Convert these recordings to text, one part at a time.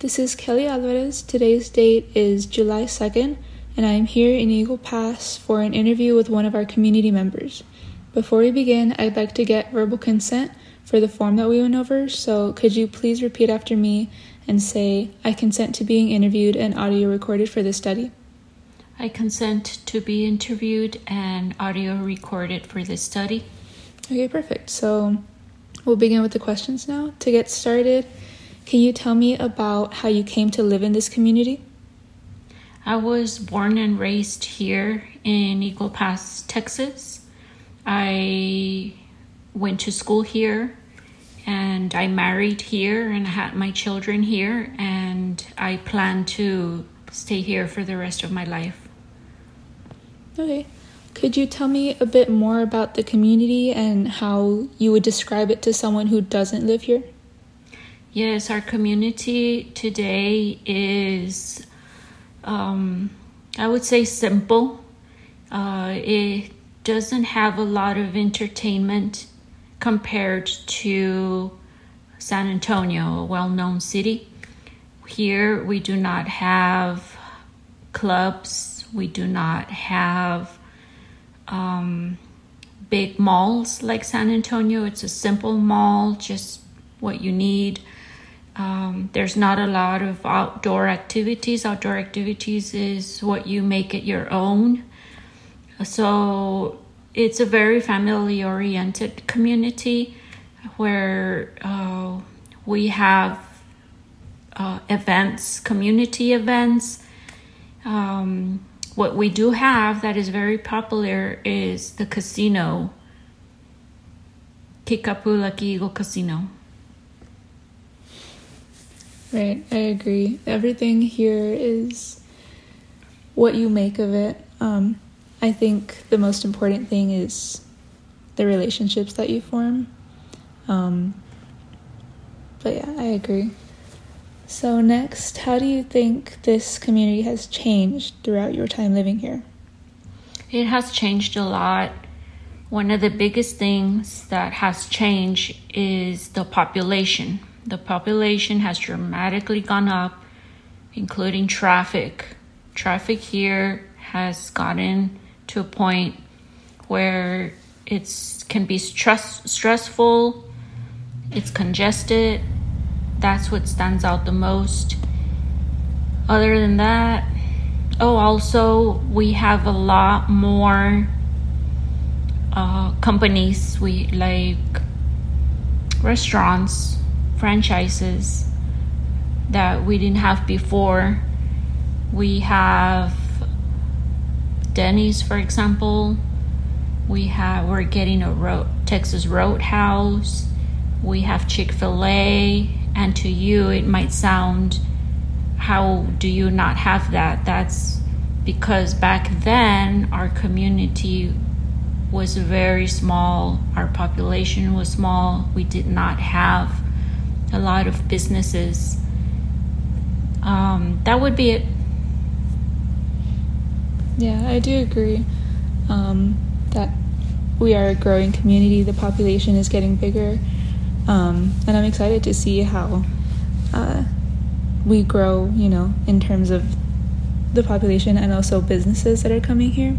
This is Kelly Alvarez. Today's date is July 2nd, and I am here in Eagle Pass for an interview with one of our community members. Before we begin, I'd like to get verbal consent for the form that we went over, so could you please repeat after me and say, I consent to being interviewed and audio recorded for this study? I consent to be interviewed and audio recorded for this study. Okay, perfect. So we'll begin with the questions now. To get started, can you tell me about how you came to live in this community? I was born and raised here in Eagle Pass, Texas. I went to school here and I married here and had my children here, and I plan to stay here for the rest of my life. Okay. Could you tell me a bit more about the community and how you would describe it to someone who doesn't live here? Yes, our community today is, um, I would say, simple. Uh, it doesn't have a lot of entertainment compared to San Antonio, a well known city. Here we do not have clubs, we do not have um, big malls like San Antonio. It's a simple mall, just what you need. Um, there's not a lot of outdoor activities. Outdoor activities is what you make it your own. So it's a very family oriented community where uh, we have uh, events, community events. Um, what we do have that is very popular is the casino, Kickapoo Lucky Eagle Casino. Right, I agree. Everything here is what you make of it. Um, I think the most important thing is the relationships that you form. Um, but yeah, I agree. So, next, how do you think this community has changed throughout your time living here? It has changed a lot. One of the biggest things that has changed is the population. The population has dramatically gone up, including traffic. Traffic here has gotten to a point where it can be stress stressful. It's congested. That's what stands out the most. Other than that oh also we have a lot more uh, companies. We like restaurants franchises that we didn't have before we have Denny's, for example. We have we're getting a Texas Roadhouse. We have Chick Fil A, and to you it might sound, how do you not have that? That's because back then our community was very small. Our population was small. We did not have a lot of businesses. Um, that would be it. Yeah, I do agree um, that we are a growing community. The population is getting bigger, um, and I'm excited to see how uh, we grow. You know, in terms of the population and also businesses that are coming here.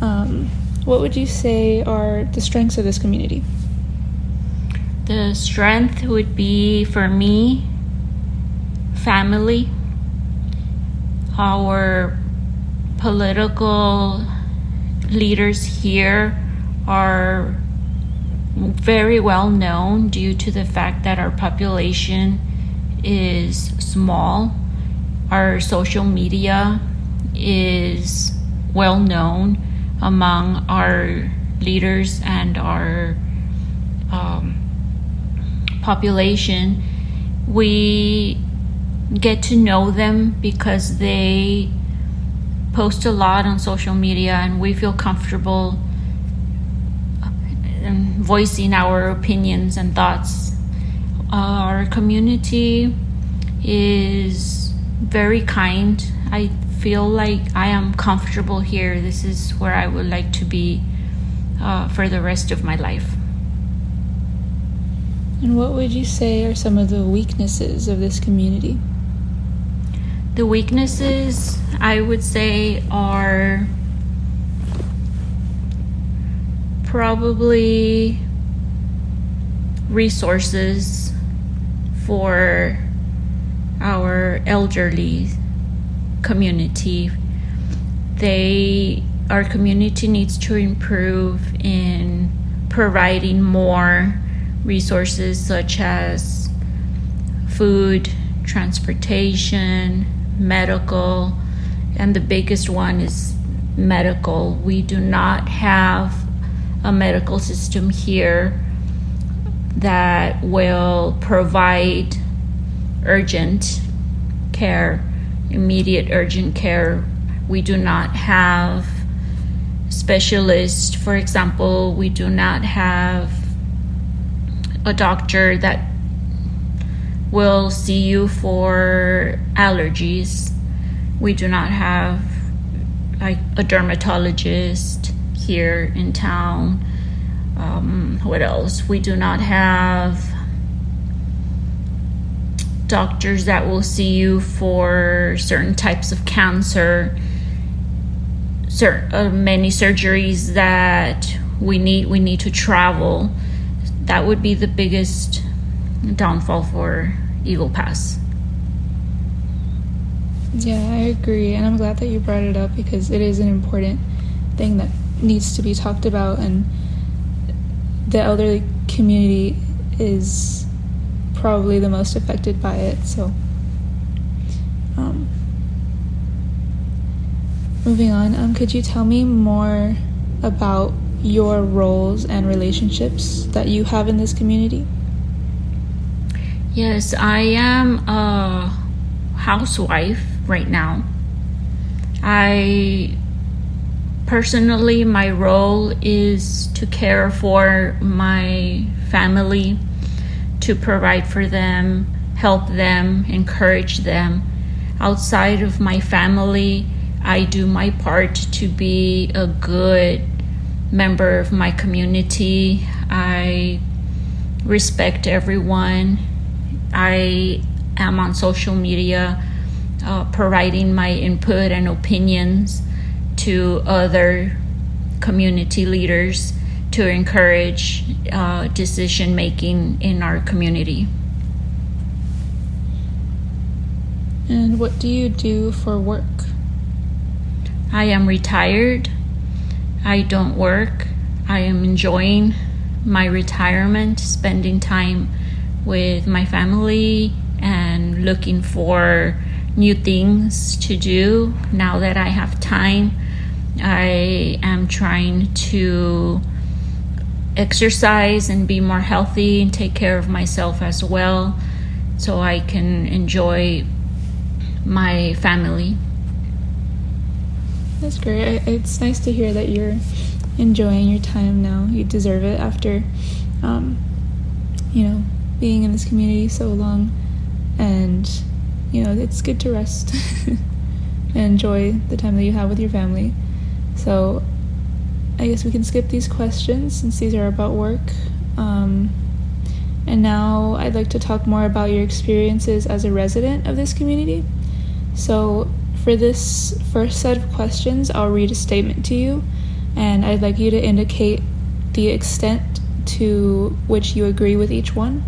Um, what would you say are the strengths of this community? The strength would be for me, family our political leaders here are very well known due to the fact that our population is small. Our social media is well known among our leaders and our um, population. We get to know them because they post a lot on social media and we feel comfortable um, voicing our opinions and thoughts. Our community is very kind. I feel like I am comfortable here. This is where I would like to be uh, for the rest of my life. And what would you say are some of the weaknesses of this community? The weaknesses, I would say, are probably resources for our elderly community. They our community needs to improve in providing more resources such as food, transportation, medical, and the biggest one is medical. We do not have a medical system here that will provide urgent care, immediate urgent care. We do not have specialists. For example, we do not have a doctor that will see you for allergies. We do not have like a dermatologist here in town. Um, what else? We do not have doctors that will see you for certain types of cancer, certain, uh, many surgeries that we need we need to travel. That would be the biggest downfall for Eagle Pass. Yeah, I agree, and I'm glad that you brought it up because it is an important thing that needs to be talked about, and the elderly community is probably the most affected by it. So, um, moving on, um, could you tell me more about your roles and relationships that you have in this community? Yes, I am a housewife right now. I personally, my role is to care for my family, to provide for them, help them, encourage them. Outside of my family, I do my part to be a good member of my community. I respect everyone. I am on social media uh, providing my input and opinions to other community leaders to encourage uh, decision making in our community. And what do you do for work? I am retired. I don't work. I am enjoying my retirement, spending time with my family and looking for new things to do now that I have time I am trying to exercise and be more healthy and take care of myself as well so I can enjoy my family. That's great. It's nice to hear that you're enjoying your time now. You deserve it after, um, you know, being in this community so long. And, you know, it's good to rest and enjoy the time that you have with your family. So I guess we can skip these questions since these are about work. Um, and now I'd like to talk more about your experiences as a resident of this community. So, for this first set of questions, I'll read a statement to you, and I'd like you to indicate the extent to which you agree with each one.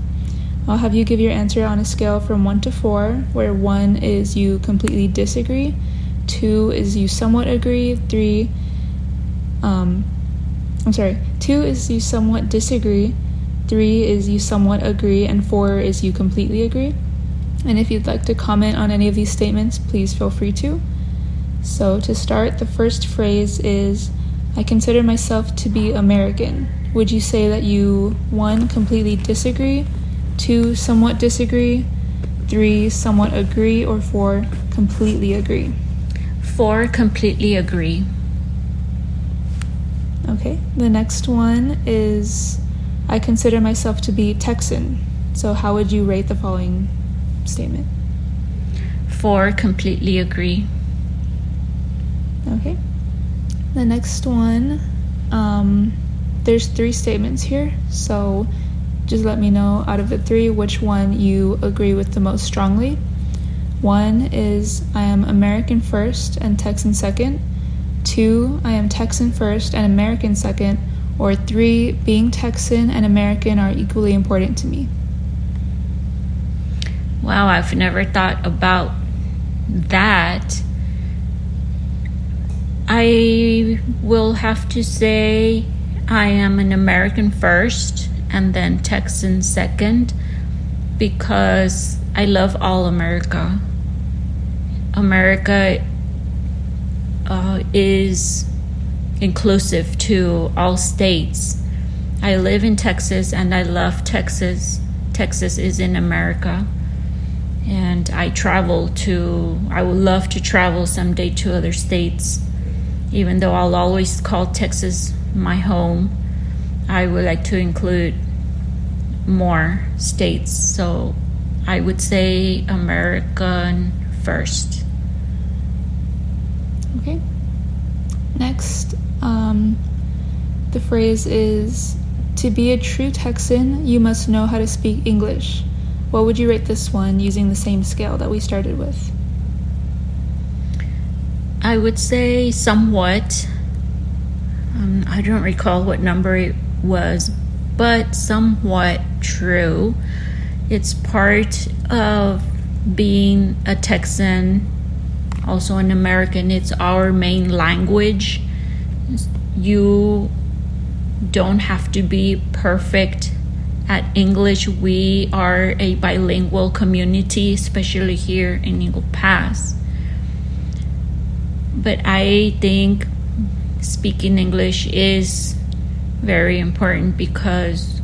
I'll have you give your answer on a scale from 1 to 4, where 1 is you completely disagree, 2 is you somewhat agree, 3 um, I'm sorry, two is you somewhat disagree, three is you somewhat agree, and four is you completely agree. And if you'd like to comment on any of these statements, please feel free to. So, to start, the first phrase is I consider myself to be American. Would you say that you, one, completely disagree, two, somewhat disagree, three, somewhat agree, or four, completely agree? Four, completely agree. Okay, the next one is I consider myself to be Texan. So, how would you rate the following statement? Four, completely agree. Okay. The next one, um, there's three statements here. So, just let me know out of the three which one you agree with the most strongly. One is I am American first and Texan second. Two, I am Texan first and American second. Or three, being Texan and American are equally important to me. Wow, I've never thought about that. I will have to say I am an American first and then Texan second because I love all America. America uh, is inclusive to all states. I live in Texas and I love Texas. Texas is in America. And I travel to, I would love to travel someday to other states. Even though I'll always call Texas my home, I would like to include more states. So I would say American first. Okay. Next, um, the phrase is To be a true Texan, you must know how to speak English. What would you rate this one using the same scale that we started with? I would say somewhat. Um, I don't recall what number it was, but somewhat true. It's part of being a Texan also an American, it's our main language. You don't have to be perfect at English. We are a bilingual community, especially here in Eagle Pass. But I think speaking English is very important because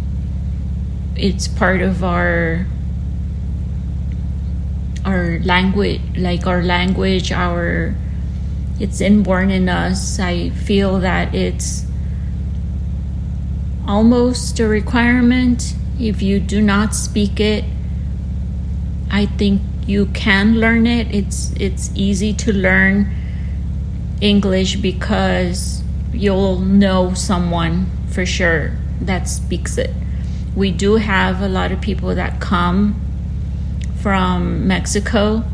it's part of our our language like our language our it's inborn in us i feel that it's almost a requirement. If you do not speak it i think you can learn it. It's it's easy to learn english because you'll know someone for sure that speaks it. We do have a lot of people that come from Mexico,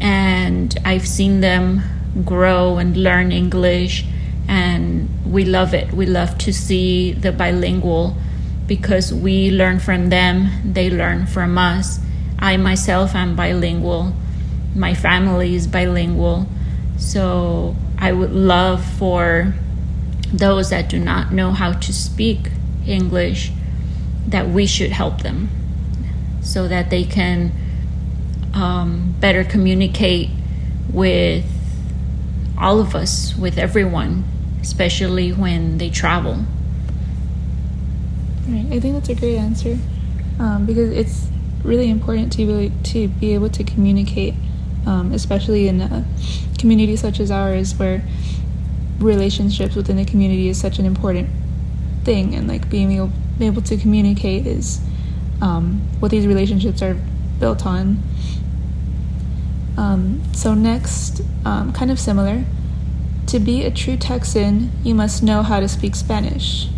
and I've seen them grow and learn English, and we love it. We love to see the bilingual because we learn from them, they learn from us. I myself am bilingual, my family is bilingual, so I would love for those that do not know how to speak English that we should help them so that they can um, better communicate with all of us, with everyone, especially when they travel. Right. I think that's a great answer um, because it's really important to be, to be able to communicate, um, especially in a community such as ours where relationships within the community is such an important thing and like being able, able to communicate is um, what these relationships are built on um, so, next, um, kind of similar. To be a true Texan, you must know how to speak Spanish.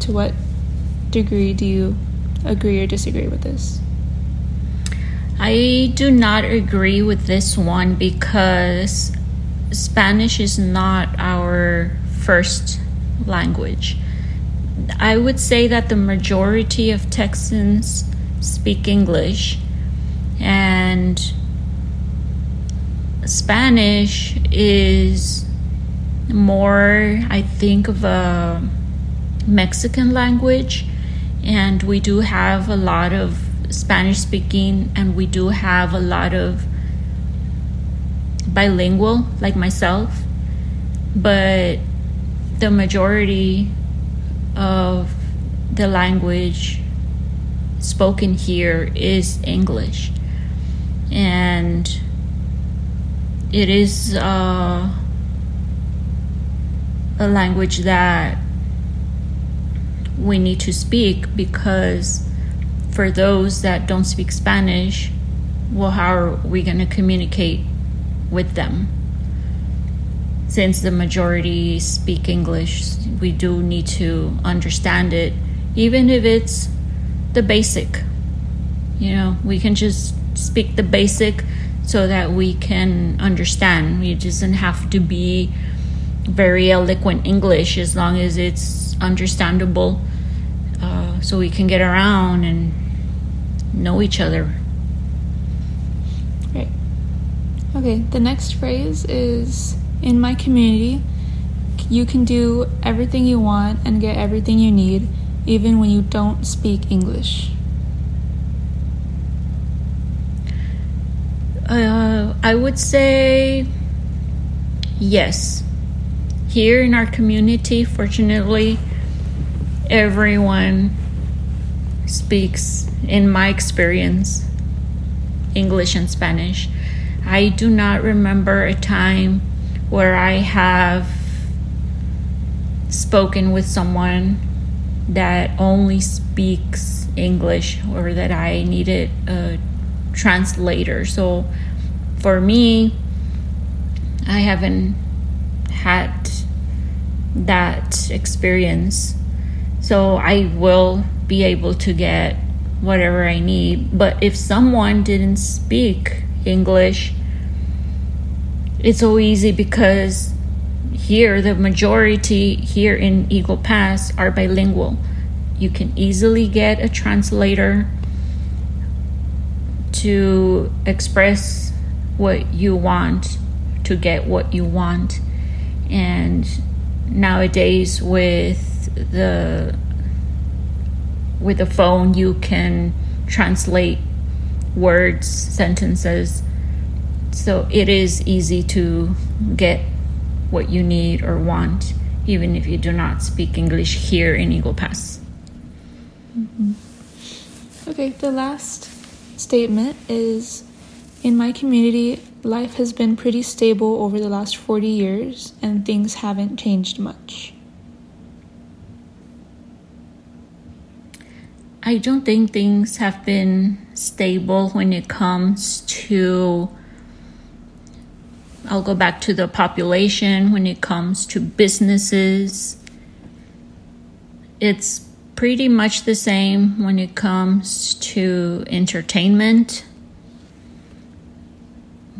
To what degree do you agree or disagree with this? I do not agree with this one because Spanish is not our first language. I would say that the majority of Texans speak English, and Spanish is more, I think, of a Mexican language, and we do have a lot of Spanish speaking, and we do have a lot of bilingual, like myself, but the majority of the language spoken here is English. And it is uh, a language that we need to speak because for those that don't speak Spanish, well, how are we going to communicate with them? Since the majority speak English, we do need to understand it, even if it's the basic. You know, we can just speak the basic so that we can understand. It doesn't have to be very eloquent English as long as it's understandable uh, so we can get around and know each other. Right. Okay, the next phrase is In my community, you can do everything you want and get everything you need, even when you don't speak English. Uh, I would say yes. Here in our community, fortunately, everyone speaks, in my experience, English and Spanish. I do not remember a time where I have spoken with someone that only speaks English or that I needed a translator. So for me, I haven't had that experience. So I will be able to get whatever I need. But if someone didn't speak English, it's so easy because here the majority here in Eagle Pass are bilingual. You can easily get a translator to express what you want, to get what you want. And nowadays with the with the phone you can translate words, sentences. So it is easy to get what you need or want, even if you do not speak English here in Eagle Pass. Mm-hmm. Okay, the last statement is In my community, life has been pretty stable over the last 40 years, and things haven't changed much. I don't think things have been stable when it comes to. I'll go back to the population when it comes to businesses. It's pretty much the same when it comes to entertainment,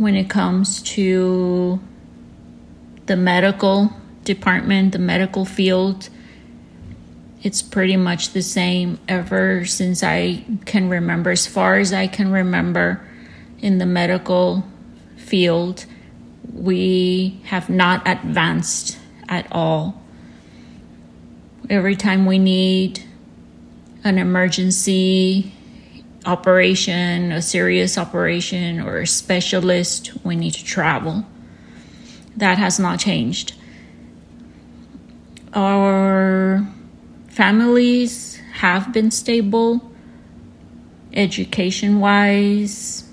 when it comes to the medical department, the medical field. It's pretty much the same ever since I can remember, as far as I can remember in the medical field. We have not advanced at all. Every time we need an emergency operation, a serious operation, or a specialist, we need to travel. That has not changed. Our families have been stable, education wise.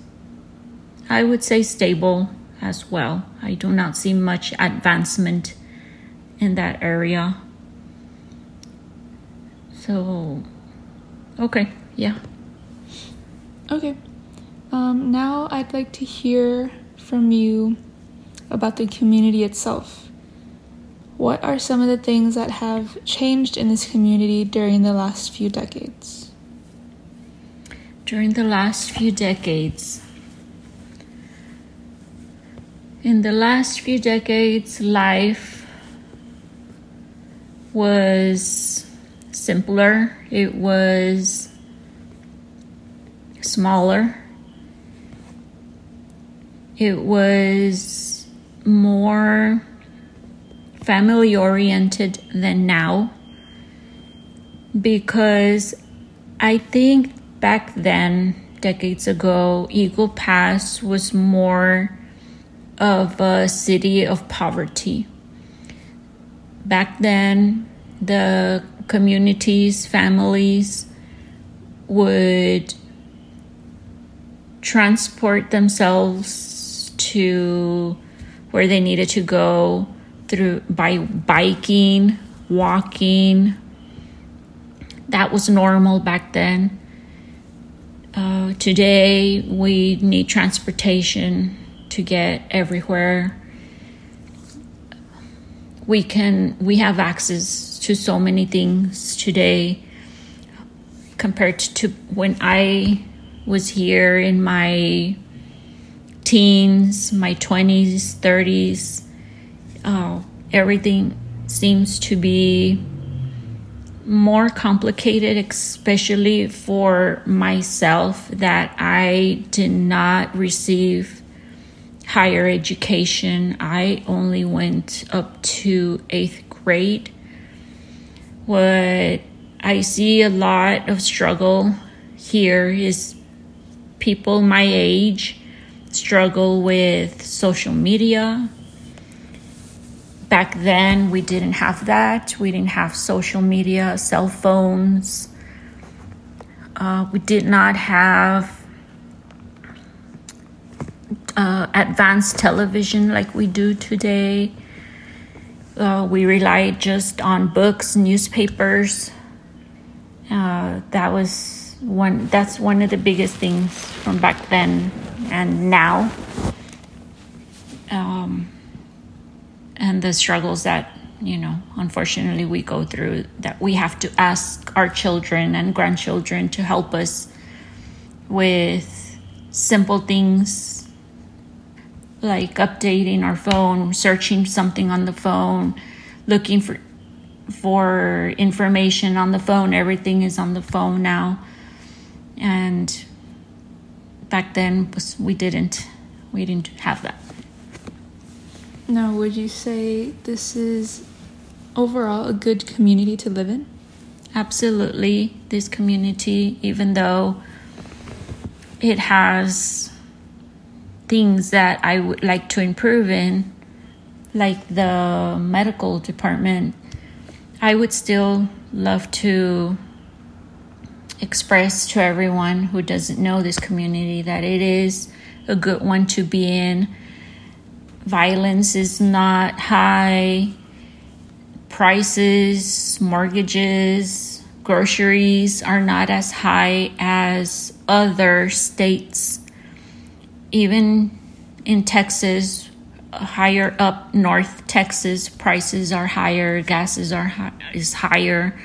I would say stable as well. I do not see much advancement in that area. So, Okay, yeah. Okay. Um, now I'd like to hear from you about the community itself. What are some of the things that have changed in this community during the last few decades? During the last few decades, in the last few decades, life was simpler, it was smaller, it was more family oriented than now because I think back then, decades ago, Eagle Pass was more of a city of poverty. Back then, the communities, families would transport themselves to where they needed to go through by biking, walking. That was normal back then. Uh, today, we need transportation to get everywhere. We can we have access to so many things today. compared to when I was here in my teens, my 20s, 30s. Uh, everything seems to be more complicated, especially for myself, that I did not receive higher education. I only went up to eighth grade. What I see a lot of struggle here is people my age struggle with social media. Back then, we didn't have that. We didn't have social media, cell phones. Uh, we did not have uh, advanced television like we do today. Uh, we relied just on books, newspapers. Uh, that was one. That's one of the biggest things from back then and now. Um, and the struggles that you know, unfortunately, we go through. That we have to ask our children and grandchildren to help us with simple things like updating our phone, searching something on the phone, looking for for information on the phone. Everything is on the phone now. And back then we didn't we didn't have that. Now, would you say this is overall a good community to live in? Absolutely. This community, even though it has things that I would like to improve in, like the medical department, I would still love to express to everyone who doesn't know this community that it is a good one to be in. Violence is not high, prices, mortgages, groceries are not as high as other states even in Texas, higher up north Texas, prices are higher, gases are high, is higher.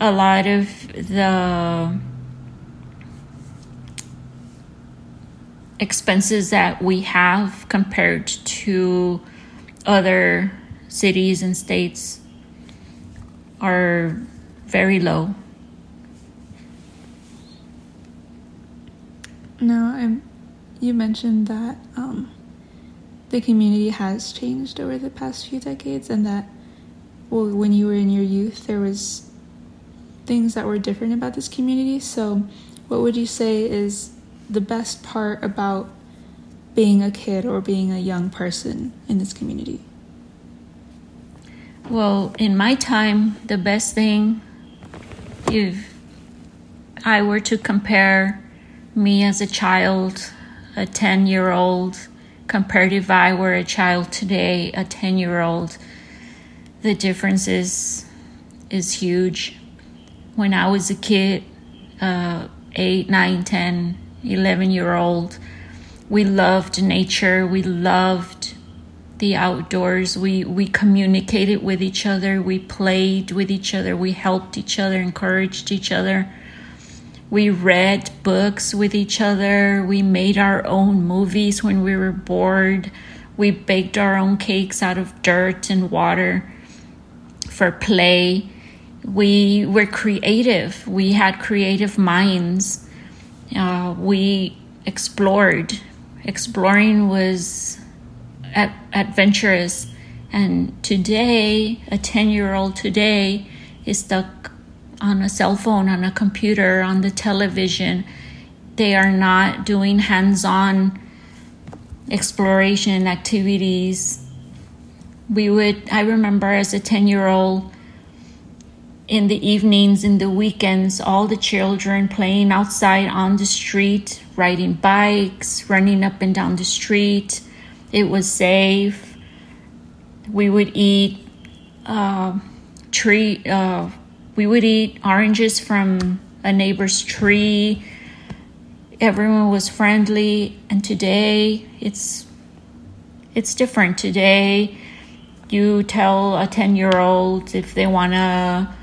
A lot of the expenses that we have compared to other cities and states are very low. No, I'm you mentioned that um, the community has changed over the past few decades, and that well, when you were in your youth, there was things that were different about this community. So, what would you say is the best part about being a kid or being a young person in this community? Well, in my time, the best thing, if I were to compare me as a child a 10 year old compared if I were a child today, a 10 year old, the difference is, is huge. When I was a kid, uh, 8, 9, 10, 11 year old, we loved nature, we loved the outdoors, we, we communicated with each other, we played with each other, we helped each other, encouraged each other we read books with each other. We made our own movies when we were bored. We baked our own cakes out of dirt and water for play. We were creative. We had creative minds. Uh, we explored. Exploring was ad- adventurous. And today, a 10 year old today is stuck on a cell phone, on a computer, on the television. They are not doing hands on exploration activities. We would, I remember as a 10 year old, in the evenings, in the weekends, all the children playing outside on the street, riding bikes, running up and down the street. It was safe. We would eat uh, tree. Uh, we would eat oranges from a neighbor's tree. Everyone was friendly, and today it's it's different. Today, you tell a ten year old if they want to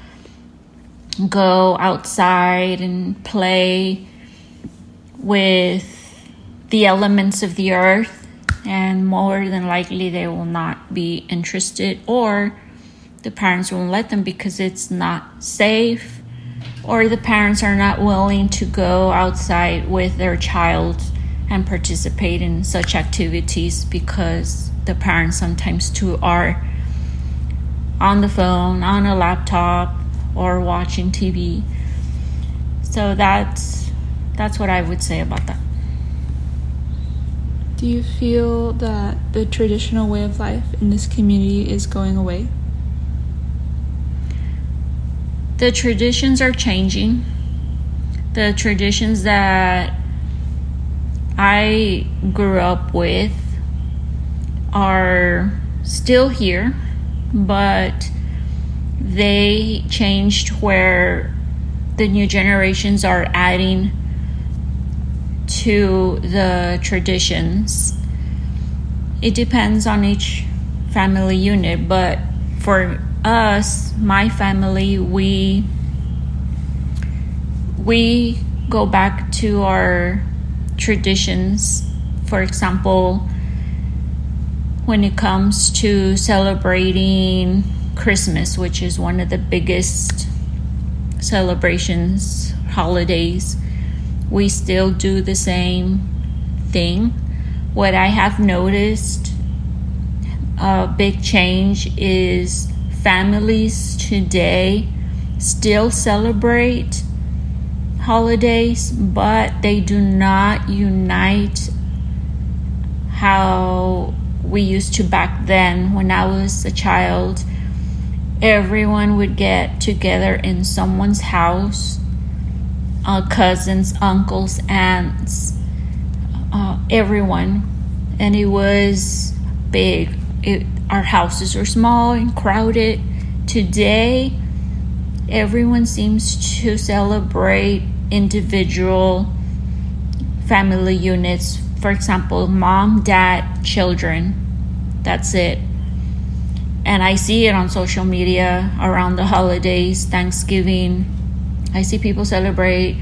go outside and play with the elements of the earth, and more than likely they will not be interested, or the parents won't let them because it's not safe, or the parents are not willing to go outside with their child and participate in such activities because the parents sometimes too are on the phone, on a laptop, or watching TV. So that's that's what I would say about that. Do you feel that the traditional way of life in this community is going away? The traditions are changing. The traditions that I grew up with are still here, but they changed where the new generations are adding to the traditions. It depends on each family unit, but for us, my family, we we go back to our traditions. For example, when it comes to celebrating Christmas, which is one of the biggest celebrations, holidays, we still do the same thing. What I have noticed a big change is families today still celebrate holidays, but they do not unite how we used to back then when I was a child. Everyone would get together in someone's house uh, cousins, uncles, aunts, uh, everyone. And it was big. It, our houses are small and crowded. Today, everyone seems to celebrate individual family units. For example, mom, dad, children. That's it. And I see it on social media around the holidays, Thanksgiving. I see people celebrate.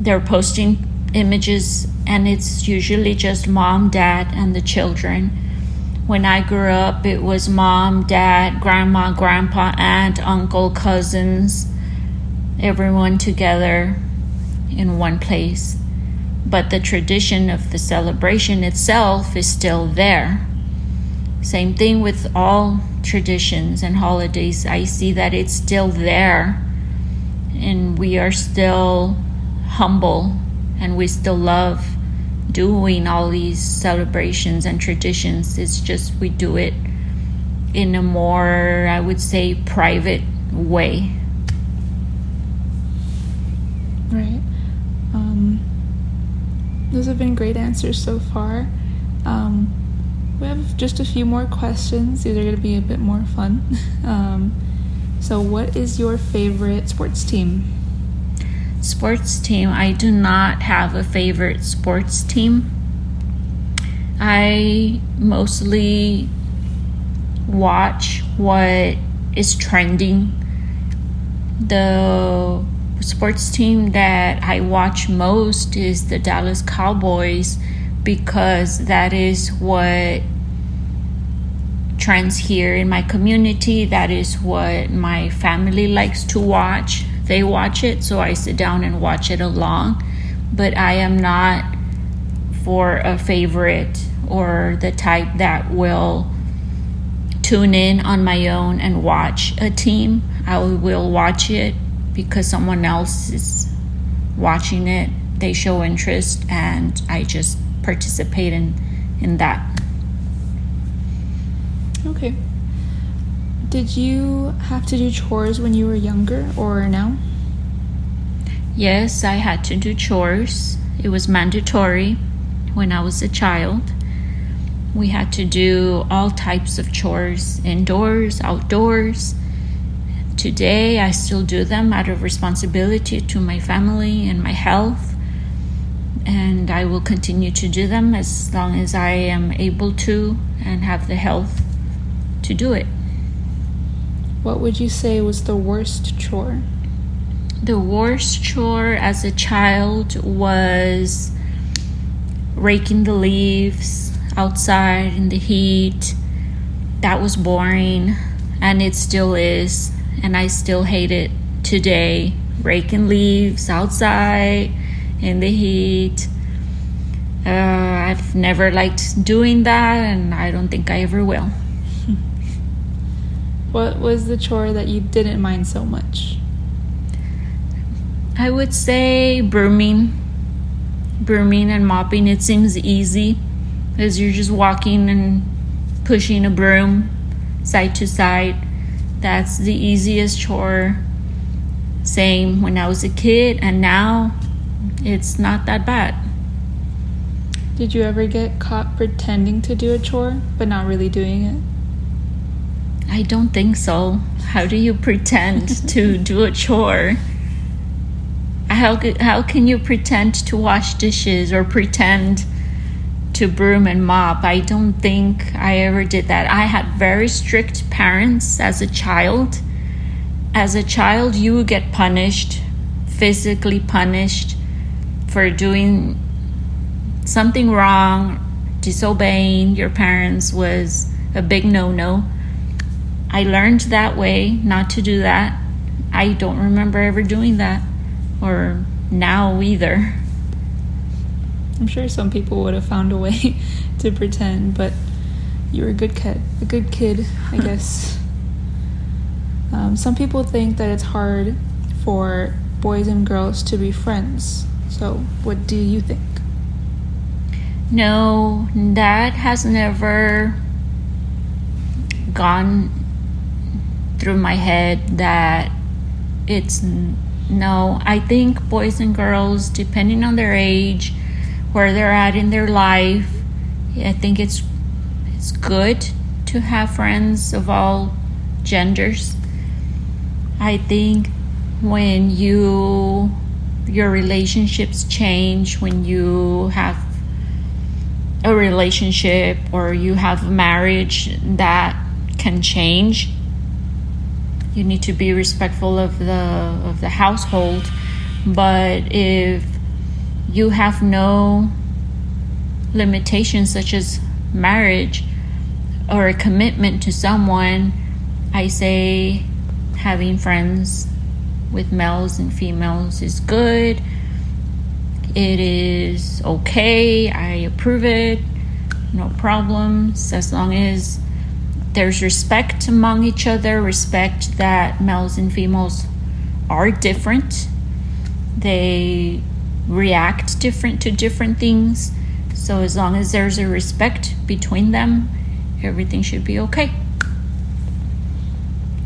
They're posting images, and it's usually just mom, dad, and the children. When I grew up, it was mom, dad, grandma, grandpa, aunt, uncle, cousins, everyone together in one place. But the tradition of the celebration itself is still there. Same thing with all traditions and holidays. I see that it's still there. And we are still humble and we still love doing all these celebrations and traditions. It's just we do it in a more, I would say, private way. Right. Um, those have been great answers so far. Um, we have just a few more questions. These are going to be a bit more fun. um, so, what is your favorite sports team? sports team, I do not have a favorite sports team. I mostly watch what is trending. The sports team that I watch most is the Dallas Cowboys because that is what trends here in my community. That is what my family likes to watch they watch it, so I sit down and watch it along. But I am not for a favorite or the type that will tune in on my own and watch a team. I will watch it because someone else is watching it. They show interest, and I just participate in in that. Okay. Did you have to do chores when you were younger or now? Yes, I had to do chores. It was mandatory when I was a child. We had to do all types of chores indoors, outdoors. Today, I still do them out of responsibility to my family and my health. And I will continue to do them as long as I am able to and have the health to do it. What would you say was the worst chore? the worst chore as a child was raking the leaves outside in the heat. That was boring, and it still is, and I still hate it today. Raking leaves outside in the heat. Uh, I've never liked doing that, and I don't think I ever will. What was the chore that you didn't mind so much? I would say brooming. Brooming and mopping, it seems easy as you're just walking and pushing a broom side to side. That's the easiest chore. Same when I was a kid, and now it's not that bad. Did you ever get caught pretending to do a chore but not really doing it? I don't think so. How do you pretend to do a chore? How, how can you pretend to wash dishes or pretend to broom and mop? I don't think I ever did that. I had very strict parents as a child. As a child, you would get punished, physically punished, for doing something wrong, disobeying your parents was a big no no I learned that way not to do that. I don't remember ever doing that or now either. I'm sure some people would have found a way to pretend, but you were a good kid. A good kid, I guess. Um, some people think that it's hard for boys and girls to be friends. So, what do you think? No, that has never gone through my head that it's no. I think boys and girls, depending on their age, where they're at in their life, I think it's it's good to have friends of all genders. I think when you your relationships change when you have a relationship or you have a marriage that can change? You need to be respectful of the of the household but if you have no limitations such as marriage or a commitment to someone i say having friends with males and females is good it is okay i approve it no problems as long as there's respect among each other, respect that males and females are different. They react different to different things. So as long as there's a respect between them, everything should be okay.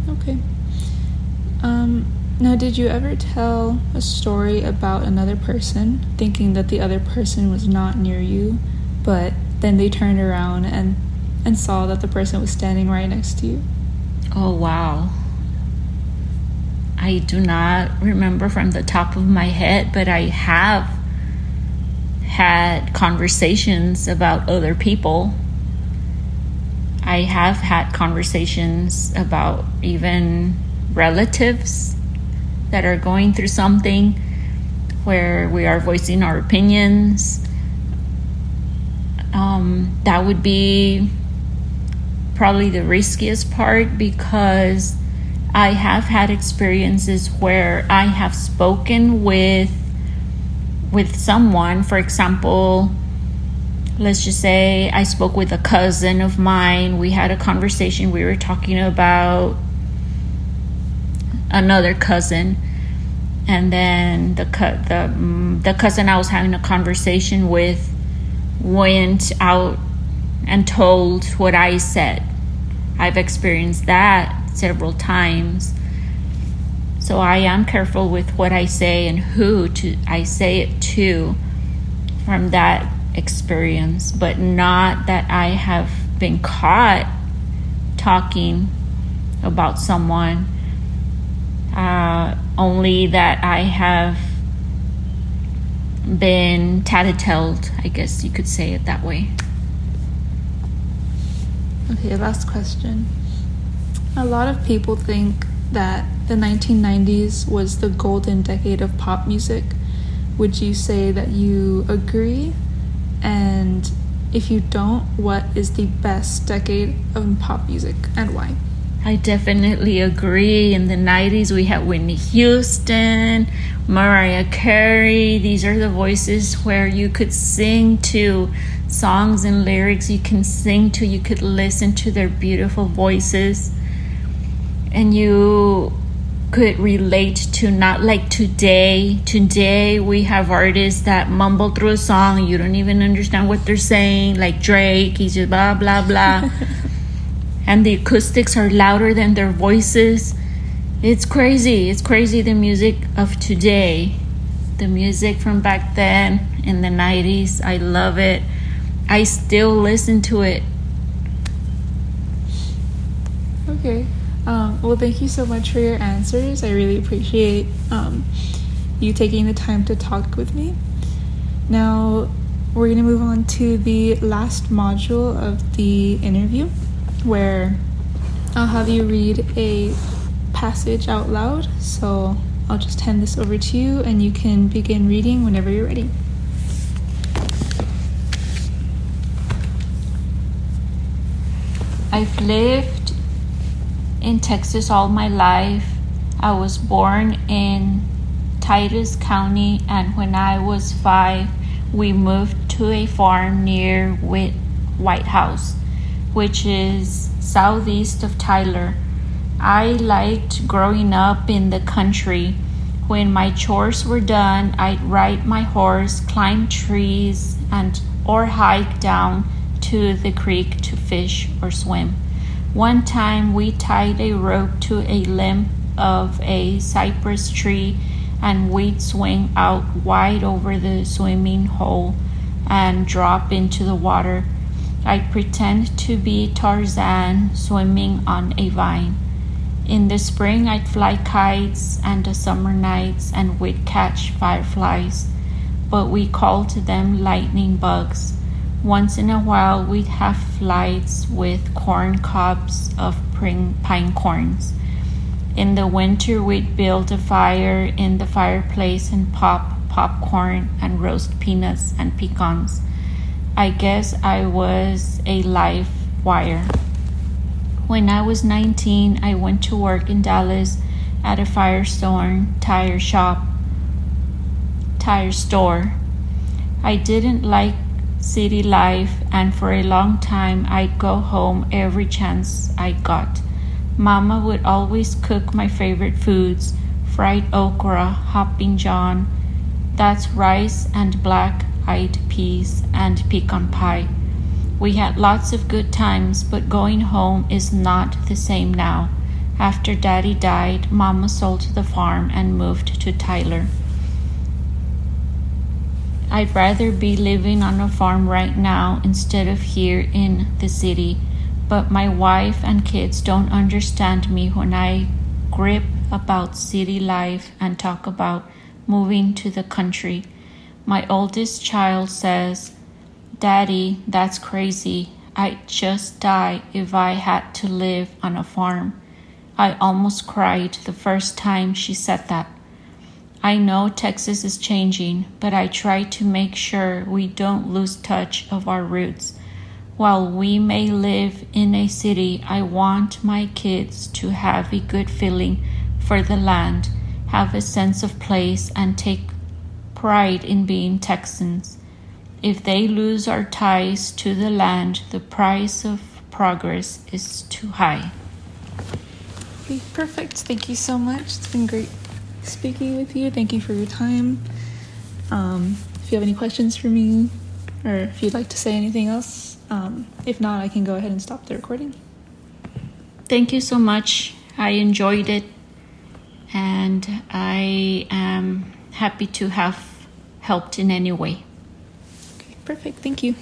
Okay. Um, now, did you ever tell a story about another person thinking that the other person was not near you, but then they turned around and and saw that the person was standing right next to you? Oh, wow. I do not remember from the top of my head, but I have had conversations about other people. I have had conversations about even relatives that are going through something where we are voicing our opinions. Um, that would be probably the riskiest part because I have had experiences where I have spoken with with someone, for example, let's just say I spoke with a cousin of mine. We had a conversation. We were talking about another cousin, and then the the mm, the cousin I was having a conversation with went out and told what I said. I've experienced that several times. So I am careful with what I say and who to I say it to from that experience, but not that I have been caught talking about someone. Uh, only that I have been tattletelled, I guess you could say it that way. Okay, last question. A lot of people think that the 1990s was the golden decade of pop music. Would you say that you agree? And if you don't, what is the best decade of pop music and why? I definitely agree. In the 90s, we had Whitney Houston, Mariah Carey. These are the voices where you could sing to songs and lyrics you can sing to, you could listen to their beautiful voices, and you could relate to not like today. Today, we have artists that mumble through a song, you don't even understand what they're saying, like Drake, he's just blah, blah, blah. and the acoustics are louder than their voices. It's crazy. It's crazy the music of today. The music from back then in the 90s. I love it. I still listen to it. Okay. Um, well, thank you so much for your answers. I really appreciate um, you taking the time to talk with me. Now, we're going to move on to the last module of the interview where I'll have you read a passage out loud. So I'll just hand this over to you and you can begin reading whenever you're ready. I've lived in Texas all my life. I was born in Titus County, and when I was five, we moved to a farm near Whitehouse which is southeast of Tyler. I liked growing up in the country. When my chores were done, I'd ride my horse, climb trees, and or hike down to the creek to fish or swim. One time we tied a rope to a limb of a cypress tree and we'd swing out wide over the swimming hole and drop into the water. I pretend to be Tarzan swimming on a vine. In the spring, I'd fly kites, and the summer nights, and we'd catch fireflies, but we called them lightning bugs. Once in a while, we'd have flights with corn cobs of pine cones. In the winter, we'd build a fire in the fireplace and pop popcorn and roast peanuts and pecans. I guess I was a live wire. When I was 19, I went to work in Dallas at a Firestone tire shop, tire store. I didn't like city life, and for a long time, I'd go home every chance I got. Mama would always cook my favorite foods fried okra, hopping john, that's rice and black eyed peas, and pecan pie. We had lots of good times, but going home is not the same now. After Daddy died, Mama sold the farm and moved to Tyler. I'd rather be living on a farm right now instead of here in the city, but my wife and kids don't understand me when I grip about city life and talk about moving to the country. My oldest child says, Daddy, that's crazy. I'd just die if I had to live on a farm. I almost cried the first time she said that. I know Texas is changing, but I try to make sure we don't lose touch of our roots. While we may live in a city, I want my kids to have a good feeling for the land, have a sense of place, and take pride in being Texans. If they lose our ties to the land, the price of progress is too high. Okay, perfect. Thank you so much. It's been great speaking with you. Thank you for your time. Um, if you have any questions for me, or if you'd like to say anything else, um, if not, I can go ahead and stop the recording. Thank you so much. I enjoyed it, and I am happy to have helped in any way. Okay, perfect. Thank you.